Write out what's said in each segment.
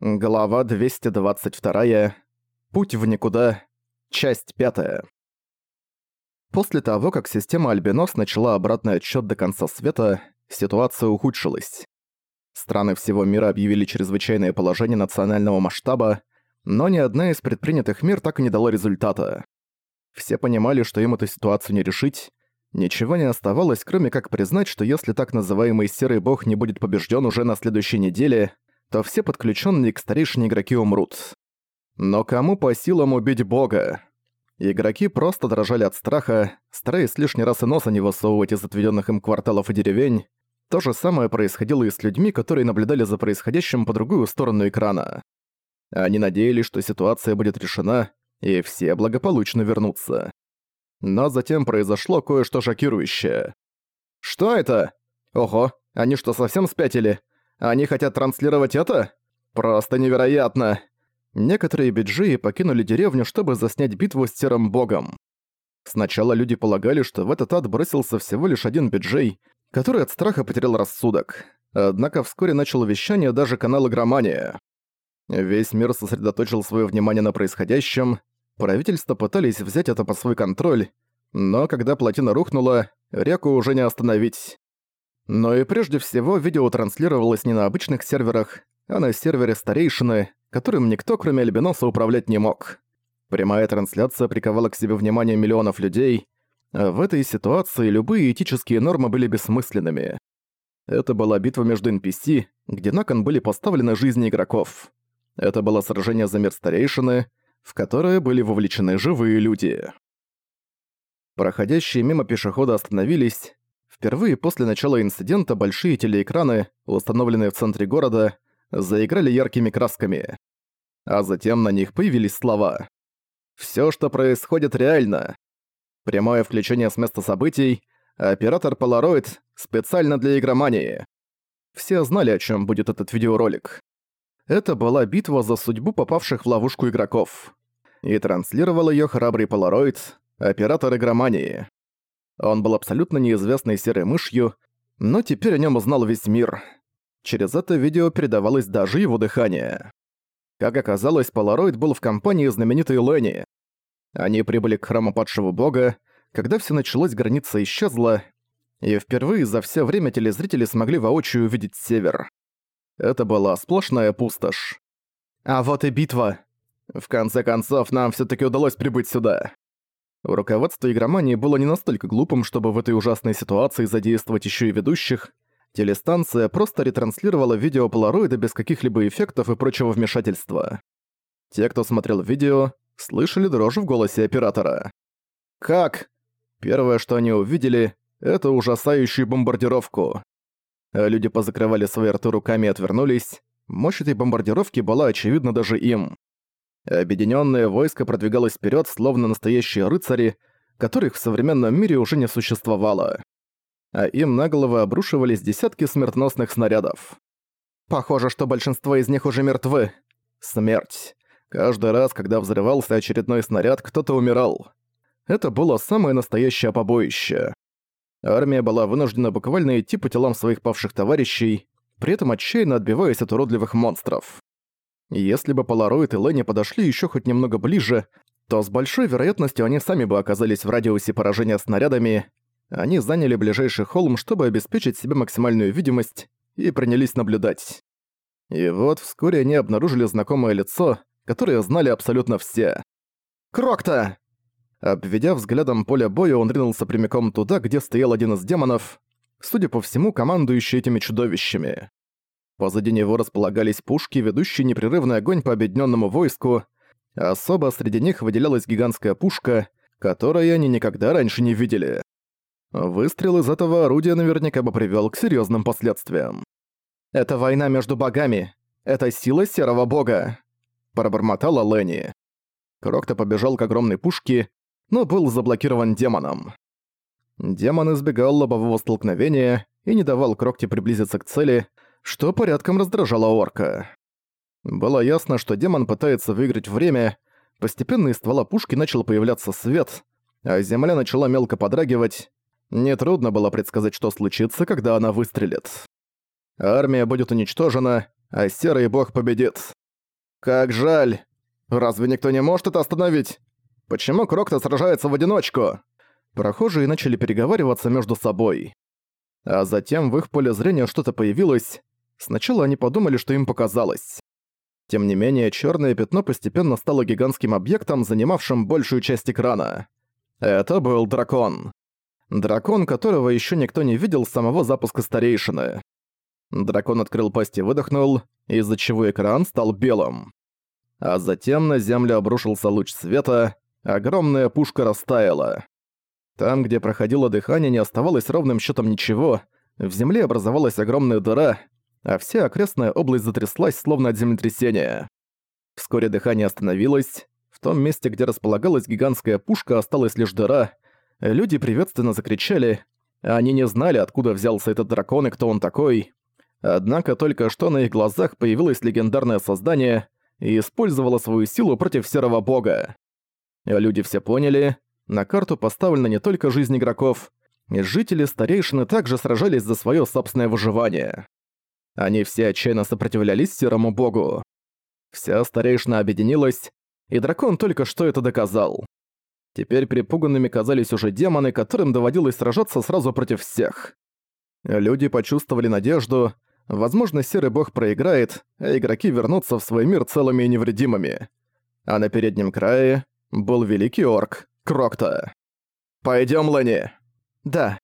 Глава 222. Путь в никуда. Часть 5. После того, как система Альбинос начала обратный отсчёт до конца света, ситуация ухудшилась. Страны всего мира объявили чрезвычайное положение национального масштаба, но ни одна из предпринятых мер так и не дала результата. Все понимали, что им эту ситуацию не решить. Ничего не оставалось, кроме как признать, что если так называемый Серый Бог не будет побежден уже на следующей неделе, то все подключенные к старейшине игроки умрут. Но кому по силам убить бога? Игроки просто дрожали от страха, стараясь лишний раз и носа не высовывать из отведенных им кварталов и деревень. То же самое происходило и с людьми, которые наблюдали за происходящим по другую сторону экрана. Они надеялись, что ситуация будет решена, и все благополучно вернутся. Но затем произошло кое-что шокирующее. «Что это? Ого, они что, совсем спятили? Они хотят транслировать это? Просто невероятно. Некоторые биджии покинули деревню, чтобы заснять битву с Серым Богом. Сначала люди полагали, что в этот ад бросился всего лишь один биджей, который от страха потерял рассудок. Однако вскоре начал вещание даже канал Игромания. Весь мир сосредоточил свое внимание на происходящем, правительства пытались взять это под свой контроль, но когда плотина рухнула, реку уже не остановить. Но и прежде всего видео транслировалось не на обычных серверах, а на сервере старейшины, которым никто кроме Альбиноса управлять не мог. Прямая трансляция приковала к себе внимание миллионов людей, а в этой ситуации любые этические нормы были бессмысленными. Это была битва между NPC, где на кон были поставлены жизни игроков. Это было сражение за мир старейшины, в которое были вовлечены живые люди. Проходящие мимо пешехода остановились, Впервые после начала инцидента большие телеэкраны, установленные в центре города, заиграли яркими красками. А затем на них появились слова. «Всё, что происходит, реально». Прямое включение с места событий, оператор Polaroid специально для игромании. Все знали, о чём будет этот видеоролик. Это была битва за судьбу попавших в ловушку игроков. И транслировал её храбрый Polaroid, оператор игромании. Он был абсолютно неизвестной серой мышью, но теперь о нем узнал весь мир. Через это видео передавалось даже его дыхание. Как оказалось, Полароид был в компании знаменитой Ленни. Они прибыли к храму падшего бога, когда все началось, граница исчезла, и впервые за все время телезрители смогли воочию увидеть север. Это была сплошная пустошь. А вот и битва. В конце концов, нам все таки удалось прибыть сюда. Руководство игромании было не настолько глупым, чтобы в этой ужасной ситуации задействовать еще и ведущих. Телестанция просто ретранслировала видео полароида без каких-либо эффектов и прочего вмешательства. Те, кто смотрел видео, слышали дрожь в голосе оператора. «Как?» Первое, что они увидели, это ужасающую бомбардировку. Люди позакрывали свои рты руками и отвернулись. Мощь этой бомбардировки была очевидна даже им. Объединённое войско продвигалось вперед, словно настоящие рыцари, которых в современном мире уже не существовало. А им на головы обрушивались десятки смертоносных снарядов. Похоже, что большинство из них уже мертвы. Смерть. Каждый раз, когда взрывался очередной снаряд, кто-то умирал. Это было самое настоящее побоище. Армия была вынуждена буквально идти по телам своих павших товарищей, при этом отчаянно отбиваясь от уродливых монстров. Если бы Полароид и Ленни подошли еще хоть немного ближе, то с большой вероятностью они сами бы оказались в радиусе поражения снарядами. Они заняли ближайший холм, чтобы обеспечить себе максимальную видимость, и принялись наблюдать. И вот вскоре они обнаружили знакомое лицо, которое знали абсолютно все. «Крокта!» Обведя взглядом поле боя, он ринулся прямиком туда, где стоял один из демонов, судя по всему, командующий этими чудовищами. Позади него располагались пушки, ведущие непрерывный огонь по объединенному войску. Особо среди них выделялась гигантская пушка, которую они никогда раньше не видели. Выстрел из этого орудия наверняка бы привел к серьезным последствиям. «Это война между богами. Это сила серого бога», — пробормотала Ленни. Крокто побежал к огромной пушке, но был заблокирован демоном. Демон избегал лобового столкновения и не давал Крокте приблизиться к цели, что порядком раздражало орка. Было ясно, что демон пытается выиграть время, постепенно из ствола пушки начал появляться свет, а земля начала мелко подрагивать. Нетрудно было предсказать, что случится, когда она выстрелит. Армия будет уничтожена, а Серый Бог победит. «Как жаль! Разве никто не может это остановить? Почему Крокто сражается в одиночку?» Прохожие начали переговариваться между собой. А затем в их поле зрения что-то появилось. Сначала они подумали, что им показалось. Тем не менее, черное пятно постепенно стало гигантским объектом, занимавшим большую часть экрана. Это был дракон. Дракон, которого еще никто не видел с самого запуска старейшины. Дракон открыл пасть и выдохнул, из-за чего экран стал белым. А затем на землю обрушился луч света, огромная пушка растаяла. Там, где проходило дыхание, не оставалось ровным счетом ничего, в земле образовалась огромная дыра, а вся окрестная область затряслась, словно от землетрясения. Вскоре дыхание остановилось, в том месте, где располагалась гигантская пушка, осталась лишь дыра. Люди приветственно закричали, они не знали, откуда взялся этот дракон и кто он такой. Однако только что на их глазах появилось легендарное создание и использовало свою силу против Серого Бога. Люди все поняли, на карту поставлена не только жизнь игроков, жители старейшины также сражались за свое собственное выживание. Они все отчаянно сопротивлялись Серому Богу. Вся старейшина объединилась, и дракон только что это доказал. Теперь перепуганными казались уже демоны, которым доводилось сражаться сразу против всех. Люди почувствовали надежду, возможно, Серый Бог проиграет, а игроки вернутся в свой мир целыми и невредимыми. А на переднем крае был Великий Орк, Крокта. «Пойдём, Лэнни!» «Да».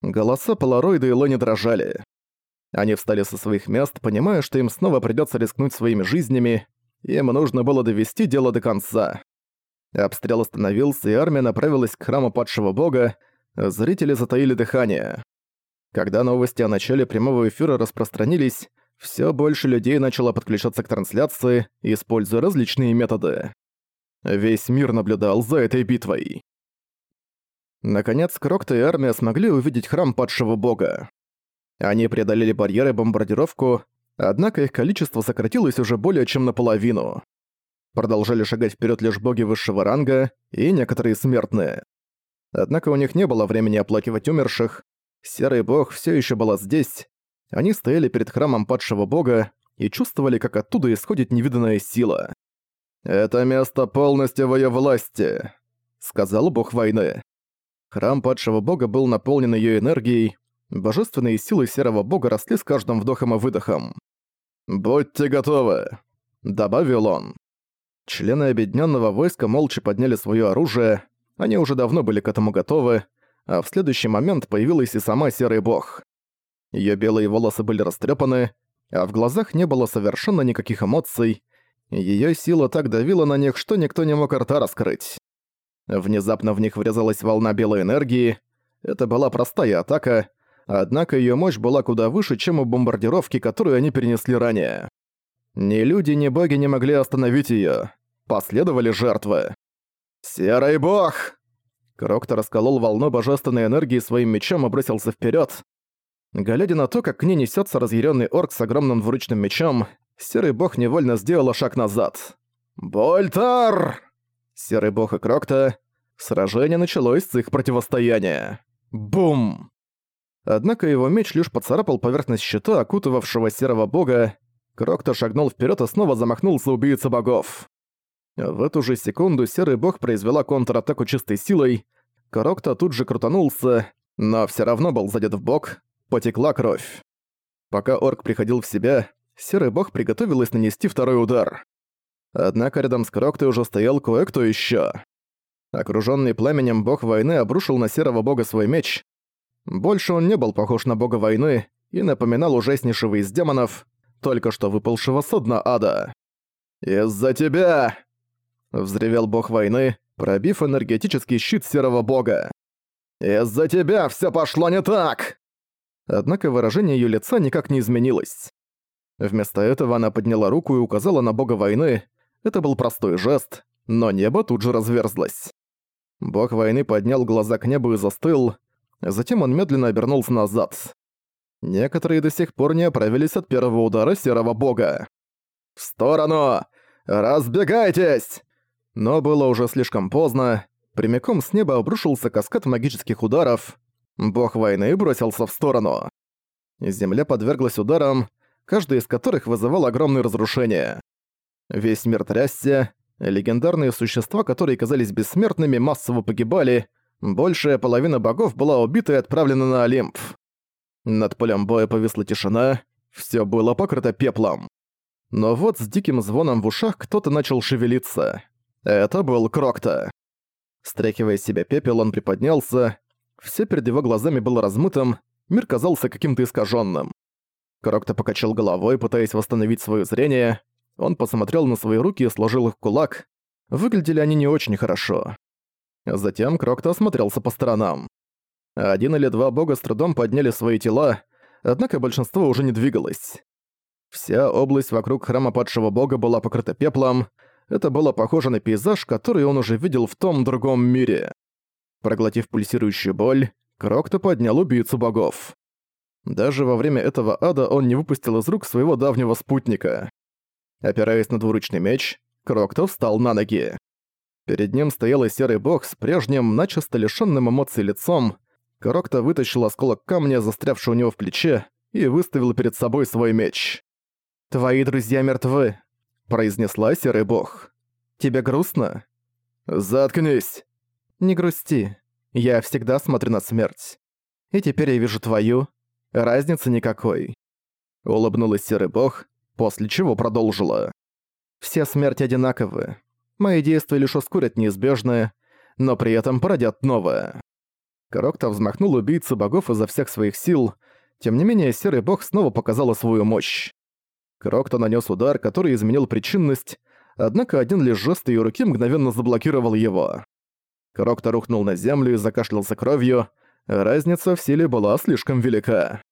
Голоса Полароида и Лэнни дрожали. Они встали со своих мест, понимая, что им снова придётся рискнуть своими жизнями, им нужно было довести дело до конца. Обстрел остановился, и армия направилась к храму падшего бога, зрители затаили дыхание. Когда новости о начале прямого эфира распространились, всё больше людей начало подключаться к трансляции, используя различные методы. Весь мир наблюдал за этой битвой. Наконец, Крокта и армия смогли увидеть храм падшего бога. Они преодолели барьеры бомбардировку, однако их количество сократилось уже более чем наполовину. Продолжали шагать вперед лишь боги высшего ранга и некоторые смертные. Однако у них не было времени оплакивать умерших. Серый бог все еще была здесь. Они стояли перед храмом падшего бога и чувствовали, как оттуда исходит невиданная сила. «Это место полностью в её власти», — сказал бог войны. Храм падшего бога был наполнен её энергией, божественные силы серого бога росли с каждым вдохом и выдохом. «Будьте готовы», — добавил он. Члены объединенного войска молча подняли свое оружие, они уже давно были к этому готовы, а в следующий момент появилась и сама Серый Бог. Её белые волосы были растрепаны, а в глазах не было совершенно никаких эмоций, Её сила так давила на них, что никто не мог рта раскрыть. Внезапно в них врезалась волна белой энергии. Это была простая атака, однако её мощь была куда выше, чем у бомбардировки, которую они перенесли ранее. Ни люди, ни боги не могли остановить её. Последовали жертвы. «Серый бог!» Крокто расколол волну божественной энергии своим мечом и бросился вперёд. Глядя на то, как к ней несётся разъярённый орк с огромным двуручным мечом, Серый бог невольно сделал шаг назад. «Больтар!» Серый бог и Крокта. Сражение началось с их противостояния. Бум! Однако его меч лишь поцарапал поверхность щита, окутывавшего серого бога. Крокта шагнул вперед и снова замахнулся убийца богов. В эту же секунду серый бог произвела контратаку чистой силой. Крокта тут же крутанулся, но все равно был задет в бок, потекла кровь. Пока орк приходил в себя, Серый бог приготовилась нанести второй удар. Однако рядом с Кроктой уже стоял кое-кто ещё. Окружённый пламенем бог войны обрушил на серого бога свой меч. Больше он не был похож на бога войны и напоминал ужаснейшего из демонов, только что выпалшего с дна ада. «Из-за тебя!» — взревел бог войны, пробив энергетический щит серого бога. «Из-за тебя всё пошло не так!» Однако выражение её лица никак не изменилось. Вместо этого она подняла руку и указала на бога войны. Это был простой жест, но небо тут же разверзлось. Бог войны поднял глаза к небу и застыл, затем он медленно обернулся назад. Некоторые до сих пор не оправились от первого удара серого бога. «В сторону! Разбегайтесь!» Но было уже слишком поздно. Прямиком с неба обрушился каскад магических ударов. Бог войны бросился в сторону. Земля подверглась ударам, каждый из которых вызывал огромные разрушения. Весь мир трясся, легендарные существа, которые казались бессмертными, массово погибали, большая половина богов была убита и отправлена на Олимп. Над полем боя повисла тишина, все было покрыто пеплом. Но вот с диким звоном в ушах кто-то начал шевелиться. Это был Крокта. Стряхивая с себя пепел, он приподнялся. Все перед его глазами было размытым, мир казался каким-то искаженным. Крокта покачал головой, пытаясь восстановить свое зрение. Он посмотрел на свои руки и сложил их в кулак. Выглядели они не очень хорошо. Затем Крокта осмотрелся по сторонам. Один или два бога с трудом подняли свои тела, однако большинство уже не двигалось. Вся область вокруг храма падшего бога была покрыта пеплом. Это было похоже на пейзаж, который он уже видел в том другом мире. Проглотив пульсирующую боль, Крокто поднял убийцу богов. Даже во время этого ада он не выпустил из рук своего давнего спутника. Опираясь на двуручный меч, Крокто встал на ноги. Перед ним стоял и серый бог с прежним, начисто лишённым эмоций лицом. Крокто вытащил осколок камня, застрявший у него в плече, и выставил перед собой свой меч. «Твои друзья мертвы», — произнесла серый бог. «Тебе грустно?» «Заткнись!» «Не грусти. Я всегда смотрю на смерть. И теперь я вижу твою. Разницы никакой». Улыбнулась серый бог, после чего продолжила. «Все смерти одинаковы. Мои действия лишь ускорят неизбежное, но при этом породят новое». Корокта взмахнул убийцу богов изо всех своих сил, тем не менее серый бог снова показала свою мощь. Крокто нанес удар, который изменил причинность, однако один лишь жест ее руки мгновенно заблокировал его. Крокто рухнул на землю и закашлялся кровью, разница в силе была слишком велика.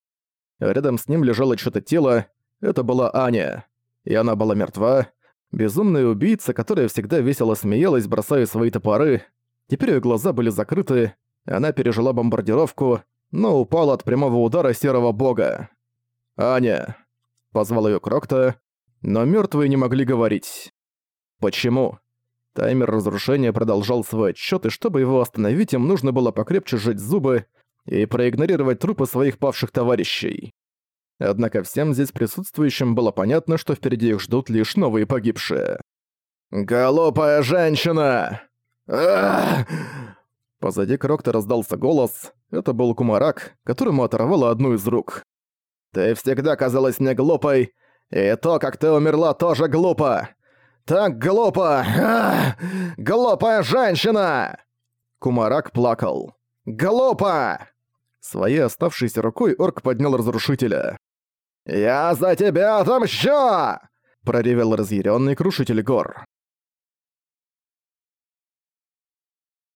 Рядом с ним лежало что-то тело, это была Аня. И она была мертва. Безумная убийца, которая всегда весело смеялась, бросая свои топоры. Теперь ее глаза были закрыты, она пережила бомбардировку, но упала от прямого удара серого бога. «Аня!» Позвал её Крокта, но мёртвые не могли говорить. Почему? Таймер разрушения продолжал свой отсчёт, и чтобы его остановить, им нужно было покрепче сжать зубы и проигнорировать трупы своих павших товарищей. Однако всем здесь присутствующим было понятно, что впереди их ждут лишь новые погибшие. «Голопая женщина!» Позади Крокта раздался голос. Это был Кумарак, которому оторвало одну из рук. Ты всегда казалась мне глупой, и то, как ты умерла, тоже глупо. Так глупо! Глупая женщина!» Кумарак плакал. «Глупо!» Своей оставшейся рукой орк поднял разрушителя. «Я за тебя отомщу!» — проревел разъяренный крушитель гор.